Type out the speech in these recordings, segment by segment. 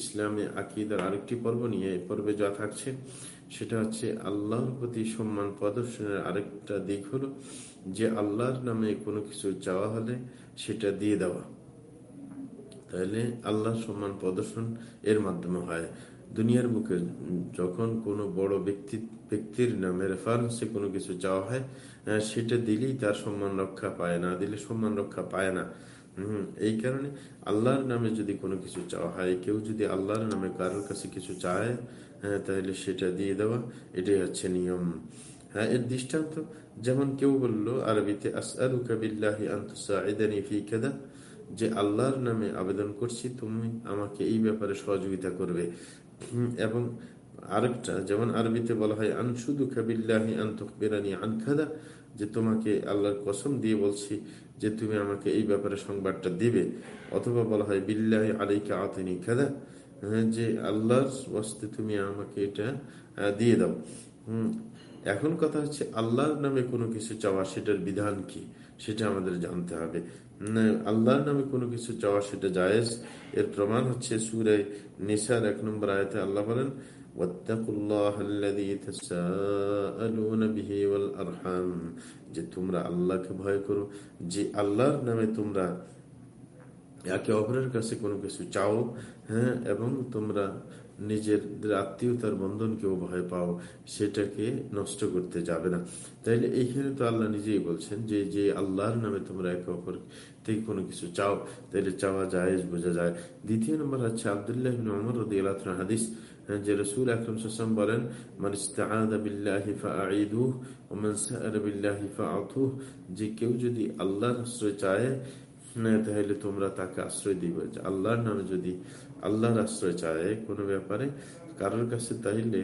ইসলামে আকিদার আরেকটি পর্ব নিয়ে এই পর্বে যা থাকছে, সেটা হচ্ছে আল্লাহর প্রতি সম্মান প্রদর্শনের আরেকটা দিক হলো যে আল্লাহর নামে কোনো কিছু চাওয়া হলে সেটা দিয়ে দেওয়া। তাহলে আল্লাহর সম্মান প্রদর্শন এর মাধ্যমে হয়। দুনিয়ার বুকে যখন কোনো বড় ব্যক্তি, ব্যক্তির নামে রেফারেন্সে কোনো কিছু চাওয়া হয় সেটা দিলেই তার সম্মান রক্ষা পায় না, দিলে সম্মান রক্ষা পায় না। হম, এই কারণে আল্লাহর নামে যদি কোনো কিছু চাওয়া হয়, কেউ যদি আল্লাহর নামে কারোর কাছে কিছু চায় হ্যাঁ তাহলে সেটা দিয়ে দেওয়া, এটাই হচ্ছে নিয়ম। হ্যাঁ এর দৃষ্টান্ত, যেমন কেউ বলল আরবিতে যে আল্লাহর নামে আবেদন করছি, তুমি আমাকে এই ব্যাপারে সহযোগিতা করবে। এবং আরেকটা, যেমন আরবিতে বলা হয় আনসুদু কাবিল্লাহি আন্তকবিরানি আনখাদা যে তোমাকে আল্লাহর কসম দিয়ে বলছি যে তুমি আমাকে এই ব্যাপারে সংবাদটা দিবে। অথবা বলা হয়, বিল্লাহ আলাইকা আতিনি খাদা যে আল্লাহর বস্তে তুমি আমাকে এটা দিয়ে দাও। এখন কথা হচ্ছে আল্লাহর নামে কোনো কিছু চাওয়া, সেটার বিধান কি? সেটা আমাদের জানতে হবে। আল্লাহর নামে কোনো কিছু চাওয়া, সেটা জায়েজ। এর প্রমাণ হচ্ছে সুরে নিসার এক নম্বর আয়তে আল্লাহ বলেন যে তোমরা আল্লাহকে ভয় করো, যে আল্লাহর নামে তোমরা একে অপরের কাছে কোনো কিছু চাও হ্যাঁ এবং তোমরা নিজের আত্মীয়তার বন্ধনকেও ভয় পাও, সেটাকে নষ্ট করতে যাবে না। তাইলে এইখানে তো আল্লাহ নিজেই বলছেন যে যে আল্লাহর নামে তোমরা একে অপর থেকে কোনো কিছু চাও, তাইলে চাওয়া যায় বোঝা যায়। দ্বিতীয় নম্বর হচ্ছে আবদুল্লাহ অমর রদি আল্লাহ হাদিস যে রসুল আকরম সাম বলেন, মান যে কেউ যদি আল্লাহর আশ্রয় চায় তাহলে তোমরা তাকে আশ্রয় দিবে। আল্লাহর নামে যদি আল্লাহর আশ্রয় চায় কোনো ব্যাপারে, কারোর কাছে তাইলে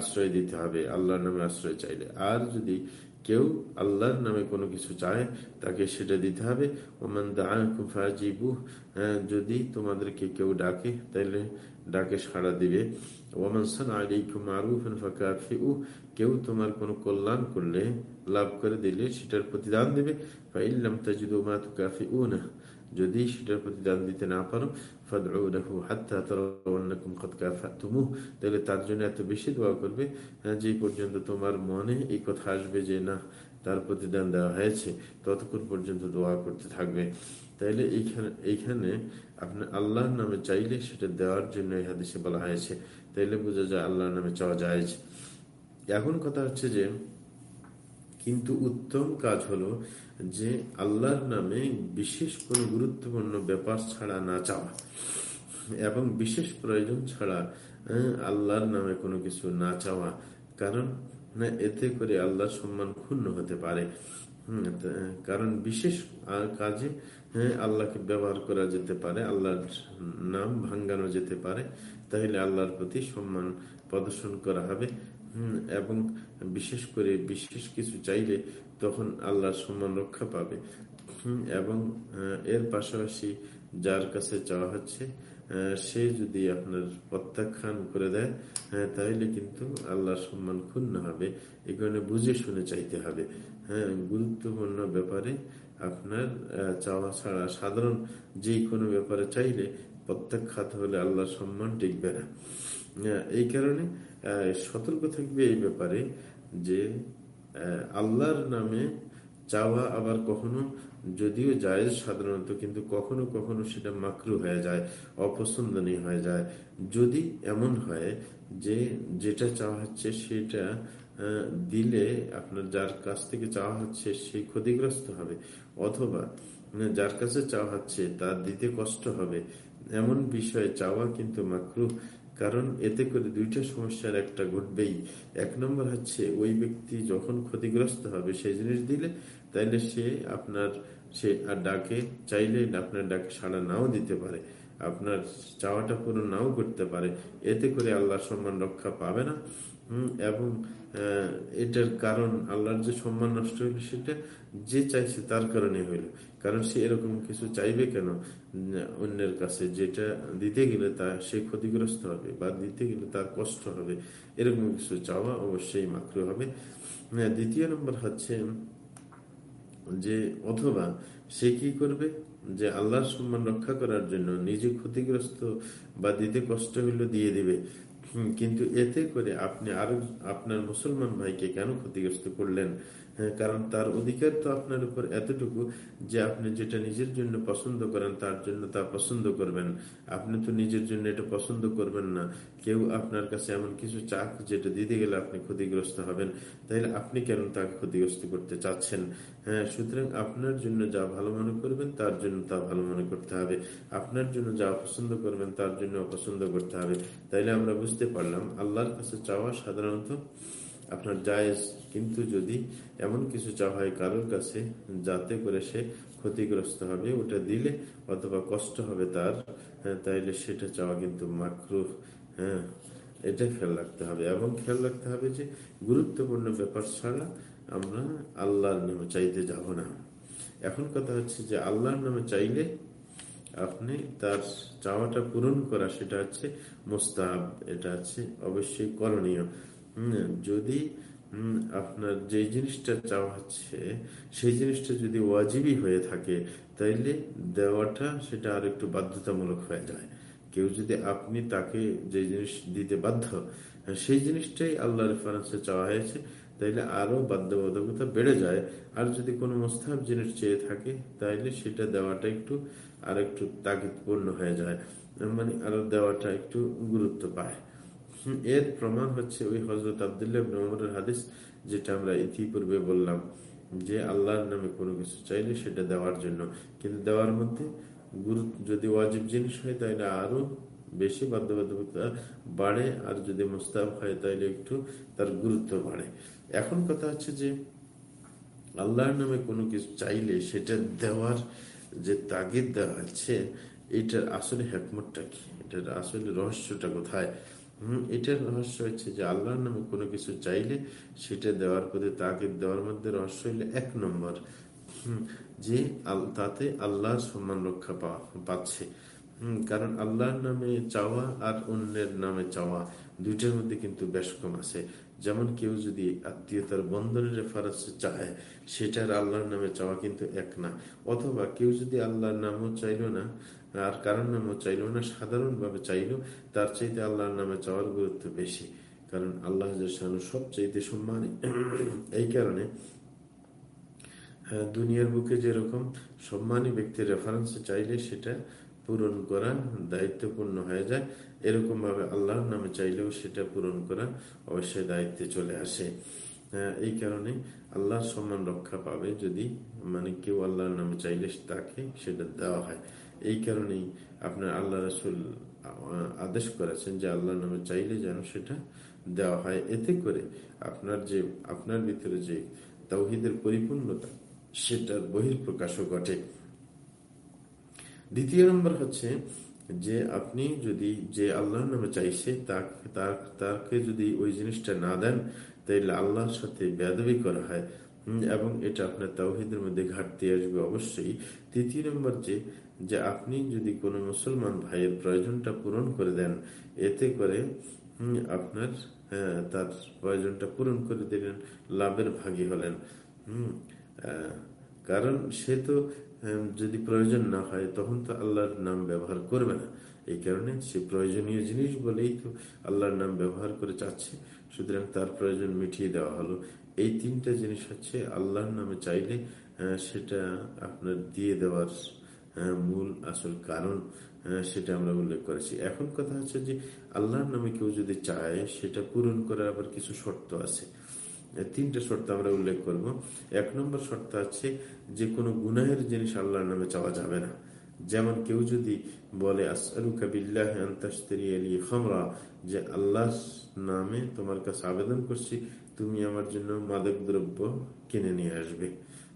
আশ্রয় দিতে হবে, আল্লাহর নামে আশ্রয় চাইলে। আর যদি কেউ আল্লাহর নামে কোনো কিছু চায়, তাকে সেটা দিতে হবে। ওমান দাজিবু যদি তোমাদেরকে কেউ ডাকে, তাইলে ডাকে সাড়া দিবে। ওমান সান আলিকুম আরুফেন ফাঁকা কেউ তোমার কোনো কল্যাণ করলে লাভ করে দিলে সেটার প্রতিদান দেবে। মা যদি সেটার প্রতিদান দিতে না পারো তাহলে তার জন্য এত বেশি দোয়া করবে যে পর্যন্ত তোমার মনে এই কথা আসবে যে না, তার প্রতিদান দেওয়া হয়েছে, ততক্ষণ পর্যন্ত দোয়া করতে থাকবে। তাইলে এইখানে এইখানে আপনি আল্লাহর নামে চাইলে সেটা দেওয়ার জন্য এই হাদিসে বলা হয়েছে। তাইলে বোঝা যায় আল্লাহর নামে চাওয়া যায় এখন কথা হচ্ছে যে কিন্তু উত্তম কাজ হলো যে আল্লাহর নামে বিশেষ কোনো গুরুত্বপূর্ণ ব্যাপার ছাড়া না চাওয়া। এবং বিশেষ প্রয়োজন ছাড়া আল্লাহর নামে কোনো কিছু না চাওয়া। কারণ এতে করে আল্লাহর সম্মান ক্ষুণ্ণ হতে পারে। কারণ বিশেষ কাজে হ্যাঁ আল্লাহকে ব্যবহার করা যেতে পারে, আল্লাহর নাম ভাঙ্গানো যেতে পারে। তাহলে আল্লাহর প্রতি সম্মান প্রদর্শন করা হবে। এবং বিশেষ করে বিশেষ কিছু চাইলে তখন আল্লাহর সম্মান রক্ষা পাবে। এবং এর পাশাপাশি যার কাছে চাওয়া হচ্ছে সে যদি আপনার প্রত্যাখ্যান করে দেয় হ্যাঁ তাহলে কিন্তু আল্লাহর সম্মান ক্ষুণ্ণ হবে। এই কারণে বুঝে শুনে চাইতে হবে। হ্যাঁ গুরুত্বপূর্ণ ব্যাপারে আপনার চাওয়া ছাড়া সাধারণ যে কোনো ব্যাপারে চাইলে প্রত্যাখ্যাত হলে আল্লাহর সম্মান টিকবে না। এই কারণে সতর্ক থাকবে এই ব্যাপারে যে আল্লাহর নামে চাওয়া আবার কখনো যদিও যায় সাধারণত, কিন্তু কখনো কখনো সেটা মাকরু হয়ে যায়, অপছন্দনীয় হয়ে যায়। যদি এমন হয় যে, যেটা চাওয়া হচ্ছে সেটা দিলে আপনার যার কাছ থেকে চাওয়া হচ্ছে সে ক্ষতিগ্রস্ত হবে, অথবা, যার কাছে চাওয়া হচ্ছে তার দিতে কষ্ট হবে এমন বিষয়ে চাওয়া কিন্তু মাকরু কারণ এতে করে দুইটা সমস্যার একটা ঘটবেই। এক নম্বর হচ্ছে, ওই ব্যক্তি যখন ক্ষতিগ্রস্ত হবে সেই জিনিস দিলে, তাইলে সে আপনার, সে আর ডাকে চাইলে আপনার ডাকে সাড়া নাও দিতে পারে। আপনার চাওয়াটা পুরো নাও করতে পারে। এতে করে আল্লাহ সম্মান রক্ষা পাবে না। হম, এবং এটার কারণ আল্লাহর যে সম্মান নষ্ট হইল সেটা যে চাইছে তার কারণে হইল। কারণ সে এরকম কিছু চাইবে কেন? অন্যের কাছে যেটা দিতে গেলে তা সে ক্ষতিগ্রস্ত হবে বা দিতে গেলে তার কষ্ট হবে। এরকম কিছু চাওয়া অবশ্যই মাকরু হবে। দ্বিতীয় নম্বর হচ্ছে যে, অথবা সে কি করবে? যে আল্লাহর সম্মান রক্ষা করার জন্য নিজে ক্ষতিগ্রস্ত বা দিতে কষ্ট হইলে দিয়ে দিবে। কিন্তু এতে করে আপনি আরও আপনার মুসলমান ভাইকে কেন ক্ষতিগ্রস্ত করলেন? কারণ তার অধিকার তো আপনার উপর এতটুকু যে আপনি যেটা নিজের জন্য পছন্দ করেন তার জন্য তা পছন্দ করবেন। আপনি তো নিজের জন্য এটা পছন্দ করবেন না। কেউ আপনার কাছে এমন কিছু চাক যেটা দিতে গেলে আপনি ক্ষতিগ্রস্ত হবেন। তাইলে আপনি কেন তাকে ক্ষতিগ্রস্ত করতে চাচ্ছেন? হ্যাঁ সুতরাং আপনার জন্য যা ভালো মনে করবেন তার জন্য তা ভালো মনে করতে হবে। আপনার জন্য যা অপছন্দ করবেন তার জন্য অপছন্দ করতে হবে। তাইলে আমরা বুঝতে পারলাম, আল্লাহর কাছে চাওয়া সাধারণত আপনার জায়েজ কিন্তু যদি এমন কিছু চাওয়া হয় কারোর কাছে যাতে করে সে ক্ষতিগ্রস্ত হবে ওটা দিলে অথবা কষ্ট হবে তার হ্যাঁ, তাইলে সেটা চাওয়া কিন্তু মাকরু হ্যাঁ এটা খেয়াল রাখতে হবে। এবং খেয়াল রাখতে হবে যে গুরুত্বপূর্ণ ব্যাপার ছাড়া আমরা আল্লাহর নামে চাইতে যাব না। এখন কথা হচ্ছে যে আল্লাহর নামে চাইলে আপনি তার চাওয়াটা পূরণ করা সেটা হচ্ছে মোস্তাব এটা হচ্ছে অবশ্যই করণীয়। যদি আপনার যে জিনিসটা চাওয়া হচ্ছে, সেই জিনিসটা যদি ওয়াজিবি হয়ে থাকে, তাইলে দেওয়াটা সেটা আর একটু বাধ্যতামূলক হয়ে যায়। কেউ যদি আপনি তাকে যে জিনিস দিতে বাধ্য সেই জিনিসটাই আল্লাহ রেফারেন্সে চাওয়া হয়েছে, তাইলে আরও বাধ্যবাধকতা বেড়ে যায়। আর যদি কোনো মোস্তাব জিনিস চেয়ে থাকে, তাইলে সেটা দেওয়াটা একটু আর একটু তাগিদপূর্ণ হয়ে যায়। মানে আরও দেওয়াটা একটু গুরুত্ব পায়। এর প্রমাণ হচ্ছে ওই হজরত আবদুল্লাহ হাদিস, যেটা আমরা ইতিপূর্বে বললাম যে আল্লাহর নামে কোনো কিছু চাইলে সেটা দেওয়ার জন্য। কিন্তু দেওয়ার মধ্যে গুরুত্ব যদি ওয়াজিব জিনিস হয় তাহলে আরও বেশি বাধ্যবাধকতা বাড়ে, আর যদি মুস্তাব হয় তাহলে একটু তার গুরুত্ব বাড়ে। এখন কথা হচ্ছে যে আল্লাহর নামে কোনো কিছু চাইলে সেটা দেওয়ার যে তাগিদ দেওয়া আছে, এটার আসলে হ্যাকমতটা কি? এটার আসলে রহস্যটা কোথায়? এটার রহস্য হচ্ছে যে আল্লাহর নামে কোনো কিছু চাইলে সেটা দেওয়ার প্রতি তাকে দেওয়ার মধ্যে রহস্য হইলে এক নম্বর। যে তাতে আল্লাহর সম্মান রক্ষা পাচ্ছে। কারণ আল্লাহর নামে চাওয়া আর অন্যের নামে চাওয়া দুইটার মধ্যে কিন্তু বেশ কম আছে। যেমন কেউ যদি আত্মীয়তার বন্ধনের রেফারেন্সে চায়, সেটার আল্লাহর নামে চাওয়া কিন্তু এক না। অথবা কেউ যদি আল্লাহর নামও চাইল না, আর কারোর নামও চাইল না, সাধারণভাবে চাইল, তার চাইতে আল্লাহর নামে চাওয়ার গুরুত্ব বেশি। কারণ আল্লাহ সব চাইতে সম্মানী। এই কারণে দুনিয়ার বুকে যেরকম সম্মানী ব্যক্তির রেফারেন্সে চাইলে সেটা পূরণ করা দায়িত্বপূর্ণ হয়ে যায়। এরকম ভাবে আল্লাহর নামে চাইলেও সেটা পূরণ করা অবশ্যই দায়িত্বে চলে আসে। হ্যাঁ, এই কারণে আল্লাহর সম্মান রক্ষা পাবে যদি মানে কেউ আল্লাহর নামে চাইলে তাকে সেটা দেওয়া হয়। এই কারণেই আপনার আল্লাহ রসুল আদেশ করেছেন যে আল্লাহর নামে চাইলে যেন সেটা দেওয়া হয়। এতে করে আপনার যে আপনার ভিতরে যে তৌহিদের পরিপূর্ণতা সেটার বহির প্রকাশও ঘটে। দ্বিতীয় নম্বর হচ্ছে যে আপনি যদি যে আল্লাহর নামে চাইছে তাকে যদি ওই জিনিসটা না দেন তাইলে আল্লাহর সাথে বেদবি করা হয়। এবং এটা আপনার তাওহিদের মধ্যে ঘাটতি আসবে অবশ্যই। তৃতীয় নম্বর যে যে আপনি যদি কোনো মুসলমান ভাইয়ের প্রয়োজনটা পূরণ করে দেন এতে করে আপনার হ্যাঁ, তার প্রয়োজনটা পূরণ করে দিলেন লাভের ভাগী হলেন। হম কারণ সে তো যদি প্রয়োজন না হয়, তখন তো আল্লাহর নাম ব্যবহার করবে না। এই কারণে সে প্রয়োজনীয় জিনিস বলেই তো আল্লাহর নাম ব্যবহার করে চাচ্ছে। সুতরাং তার প্রয়োজন মিটিয়ে দেওয়া হলো। এই তিনটা জিনিস হচ্ছে আল্লাহর নামে চাইলে সেটা আপনার দিয়ে দেওয়ার মূল আসল কারণ সেটা আমরা উল্লেখ করেছি। এখন কথা হচ্ছে যে আল্লাহর নামে কেউ যদি চায়, সেটা পূরণ করার আবার কিছু শর্ত আছে। তিনটা শর্ত আমরা উল্লেখ করব। এক নম্বর শর্ত আছে, যে কোনো গুনাহের জিনিস আল্লাহর নামে চাওয়া যাবে না। যেমন কেউ যদি বলে খামরা যে, আল্লাহ নামে তোমার কাছে আবেদন করছি, তুমি আমার জন্য মাদক দ্রব্য কিনে নিয়ে আসবে।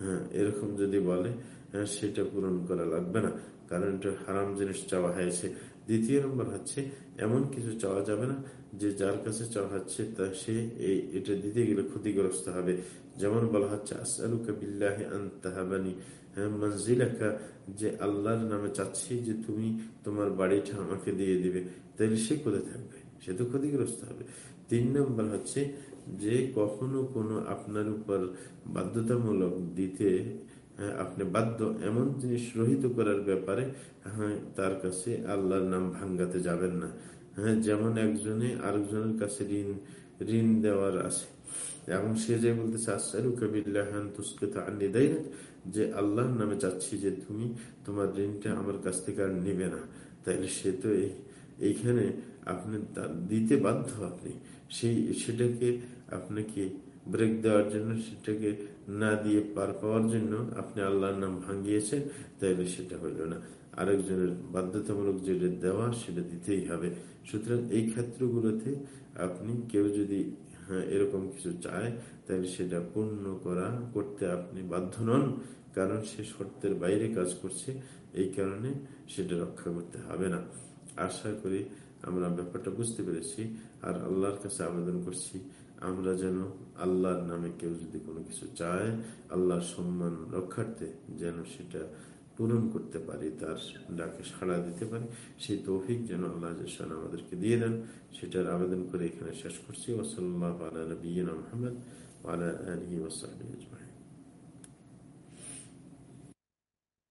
হ্যাঁ এরকম যদি বলে হ্যাঁ সেটা পূরণ করা লাগবে না। কারণ এটা হারাম জিনিস চাওয়া হয়েছে। দ্বিতীয় নম্বর হচ্ছে এমন কিছু চাওয়া যাবে না যে যার কাছে চাওয়া হচ্ছে তা সে এই এটা দিতে গেলে ক্ষতিগ্রস্ত হবে। যেমন বলা হচ্ছে আসআলুকা বিল্লাহি হ্যাঁ, যে আল্লাহর নামে চাচ্ছি যে তুমি তোমার বাড়িটা আমাকে দিয়ে দিবে। তাহলে সে কোথায় থাকবে? সে তো ক্ষতিগ্রস্ত হবে। তিন নম্বর হচ্ছে যে কখনো কোনো আপনার উপর বাধ্যতামূলক দিতে আপনি বাধ্য এমন জিনিস রহিত করার ব্যাপারে হ্যাঁ তার কাছে আল্লাহর নাম ভাঙ্গাতে যাবেন না। হ্যাঁ যেমন একজনে আরেকজনের কাছে ঋণ ঋণ দেওয়ার আছে। এবং সে যে বলতেছে দেয় যে আল্লাহর নামে চাচ্ছি যে তুমি তোমার ঋণটা আমার কাছ থেকে আর নেবে না। তাইলে সে তো এই, এইখানে আপনি দিতে বাধ্য আপনি। সেই, সেটাকে আপনাকে ব্রেক দেওয়ার জন্য সেটাকে না দিয়ে পার পাওয়ার জন্য আপনি আল্লাহর নাম ভাঙ্গিয়েছেন তাইলে সেটা হইল না। আরেকজনের বাধ্যতামূলক যেটা দেওয়া, সেটা দিতেই হবে। সুতরাং এই ক্ষেত্রগুলোতে আপনি কেউ যদি হ্যাঁ এরকম কিছু চায় তাহলে সেটা পূর্ণ করা করতে আপনি বাধ্য নন, কারণ সে শর্তের বাইরে কাজ করছে, এই কারণে সেটা রক্ষা করতে হবে না। আশা করি আমরা ব্যাপারটা বুঝতে পেরেছি, আর আল্লাহর কাছে আবেদন করছি। আমরা যেন আল্লাহর নামে কেউ যদি কোনো কিছু চায়, আল্লাহর সম্মান রক্ষার্থে যেন সেটা পূরণ করতে পারি, তার ডাকে সাড়া দিতে পারি, সেই তৌফিক যেন আল্লাহ আমাদেরকে দিয়ে দেন। সেটার আবেদন করে এখানে শেষ করছি। ওসল্লাহ আলা নবীন মোহাম্মদ আলা আলী ওসাহ